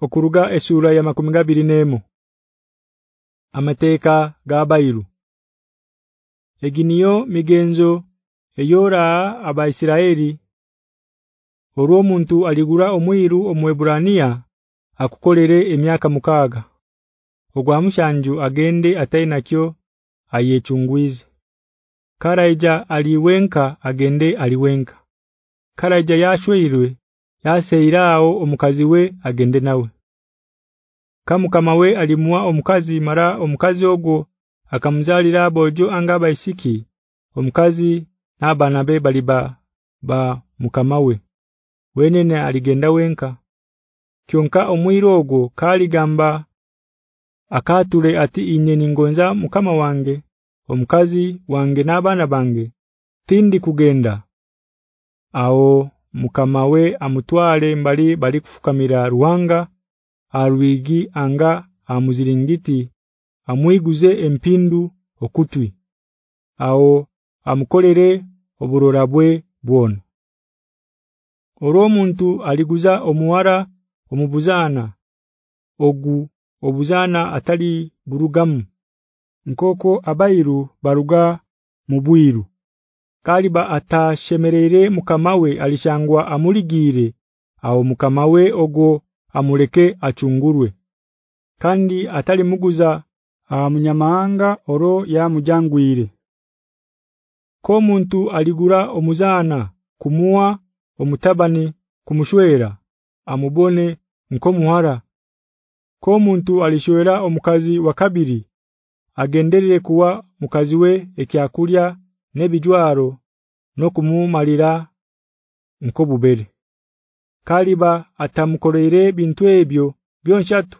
okuruga esura ya 21 Amateka gabayiro Eginiyo migenzo eyora abaisiraeli Oro muntu aligura omwiru omweburania akukolere emyaka mukaga ogwa mushanju agende atainakyo ayechungwize Karaija aliwenka agende aliwenka. Karaija yashweirwe yaseirao omukazi we agende nawe. Kamu kama we alimwa omukazi mara omukazi ogwo akamzalira abojo angaba isiki omukazi nabana be baliba ba mukamawe wenene aligenda wenka. Kyonka omwiro ogwo kali gamba akatule ati inye ningonza mukama wange omukazi wange nabana bange tindi kugenda. Ao mukamawe amutwale mbali bali kufukamira ruwanga alwigi anga amuziringiti amwiguze empindu okutwi. Ao amukolere oburorabwe bwona Oro muntu aliguza omuwara omubuzana ogu obuzana atali burugamu nkoko abairu baruga mubwiru kaliba atashemerere mukamawe alishangwa amuligire au mukamawe ogo amuleke achungurwe. Kandi atali muguza amunyamanga oro ya mujangwire ko muntu aligura omuzana kumua omutabani kumushwera amubone nkomuhara ko muntu alishwera omukazi wa kabiri agenderere kuwa mukazi we ekyakulya nebijwaro no kumumalira nko kaliba atamukoreere bintu ebyo byonshatu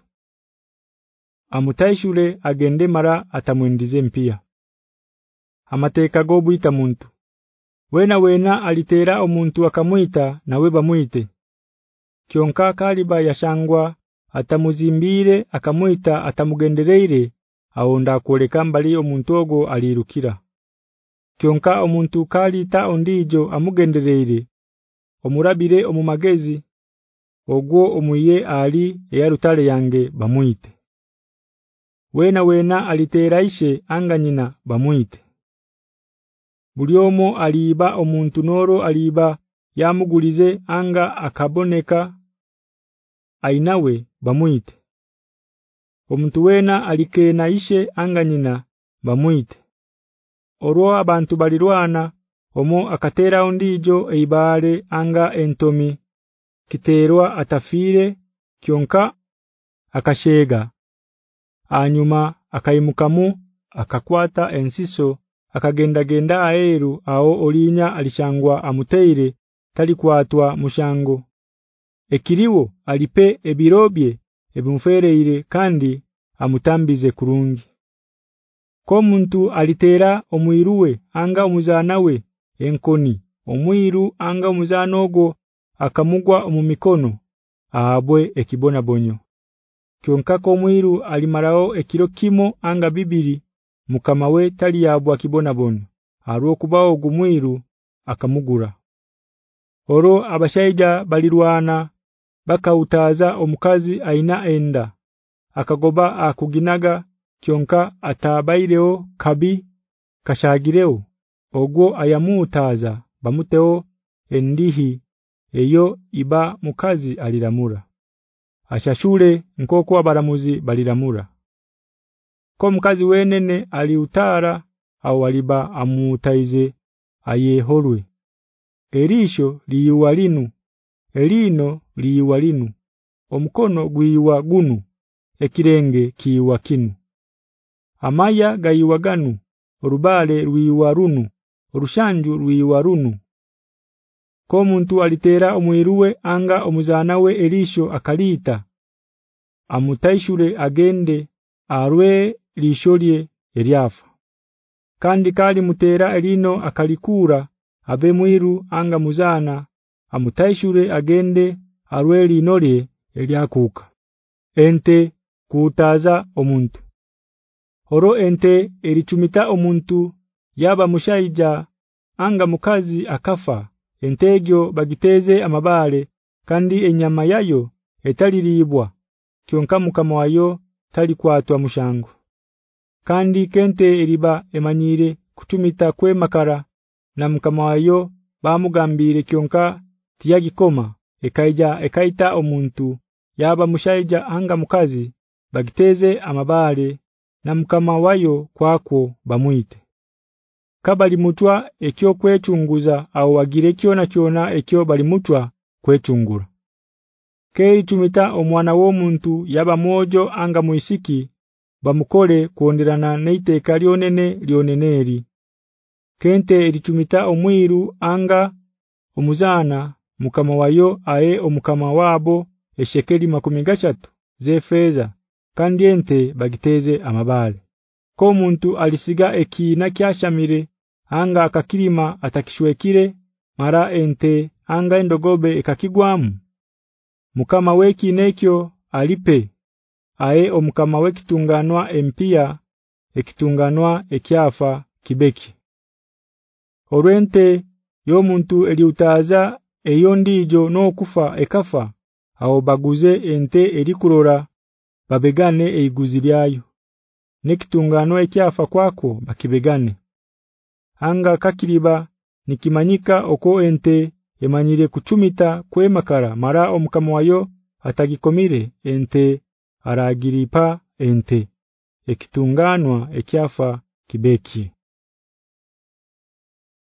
amutaishule agende mara atamwindize mpia. Amateka go buita muntu. Wena wena alitera omuntu akamuita nawe bamuite kyonka kaliba yashangwa atamuzimbire akamuita atamugendereere aonda kuoleka mbali omuntu ogo alirukira kyonka omuntu kalita ondijo amugendereere omurabire omumagezi ogwo omuye ali eyarutale yange bamuite wena wena aliteraishe anganyina bamuite Buliomo aliba omuntu noro aliba yamugulize anga akaboneka ainawe bamuite Omuntu wena alikenaishe anganyina bamuite Oro abantu balirwana omo akatera ondijo eibale anga entomi kiterwa atafire kyonka akashega anyuma akaimukamu akakwata ensiso akagenda genda aeru ao olinya alishangwa amuteire talikwatwa mushango. Ekiriwo alipe ebirobye ebumfereire kandi amutambize kurungi ko muntu alitera omwiruwe anga omuzanawe enkoni. Omwiru anga omuzanogo akamugwa omumikono ahabwe ekibona bonyo kyonka ko mwiru alimarao ekiro kimo anga bibiri mukama we tali yabwa kibona bonyo aro kubao gumwiru akamugura oro abashaija balirwana bakautaza omukazi aina enda akagoba akuginaga kyonka atabaireo kabi kashagireo ogwo ayamutaza bamuteo endihi eyo iba mukazi aliramura. Ashashule nkoko abaramuzi baliramura. Ko mukazi wenene aliutara au aliba amutaize ayeholwe erisho liiwalinu elino liiwalinu omukono gwiwa gunu ekirenge kiiwa kinu amaya gayiwaganu orubale ruiwarunu orushanju rwiwa runu ko muntu alitera omwiruwe anga omuzana we elisho akaliita amutaishure agende arwe lisholye eryafa kandi kali mutera elino akalikura abe mwiru anga muzana amutaishure agende arwe inole elyakuka. Ente kutaza omuntu horo ente erichumita omuntu yaba mushaija anga mukazi akafa entegyo bagiteze amabale kandi enyama yayo etaliribwa kyonka mukama wayo tali kwatwa mushango. Kandi kente eriba emanyire kutumita kwe makara na mukama wayo bamugambire kyonka tiyagikoma ekaija ekaita omuntu yaba mushaija anga mukazi bagiteze amabale na mkama wayo kwako bamuite kabali mutwa ekyo kwechunguza au wagire kyona kyona ekyo bali mutwa kwechungura. Kei tumita omwana w'omuntu yaba mojo anga muisiki bamukole kuonderana neite kalionene lioneneri Kente eritumita omwiru anga omuzana mukama wayo ae omukama wabo eshekeli makumi gashatu zefeza kandi ente bagiteze amabale ko muntu alisiga ekina kyashamire anga akakirima atakishwekire mara ente anga endogobe ekakigwamu? Mukama weki nekyo alipe ae omukama wekitunganwa empia ekitunganwa ekyafa kibeki. Orwente yo muntu eliutaza eyo ndijo no kufa ekafa aho baguze ente elikurora babegane eiguzi lyayo nikitungano ekyafa kwako bakibegane. Anga kakiriba nikimanyika oko ente emanyire kuchumita kwemakara mara omukama wayo atagikomire ente aragiripa ente. Ekitunganwa ekyafa kibeki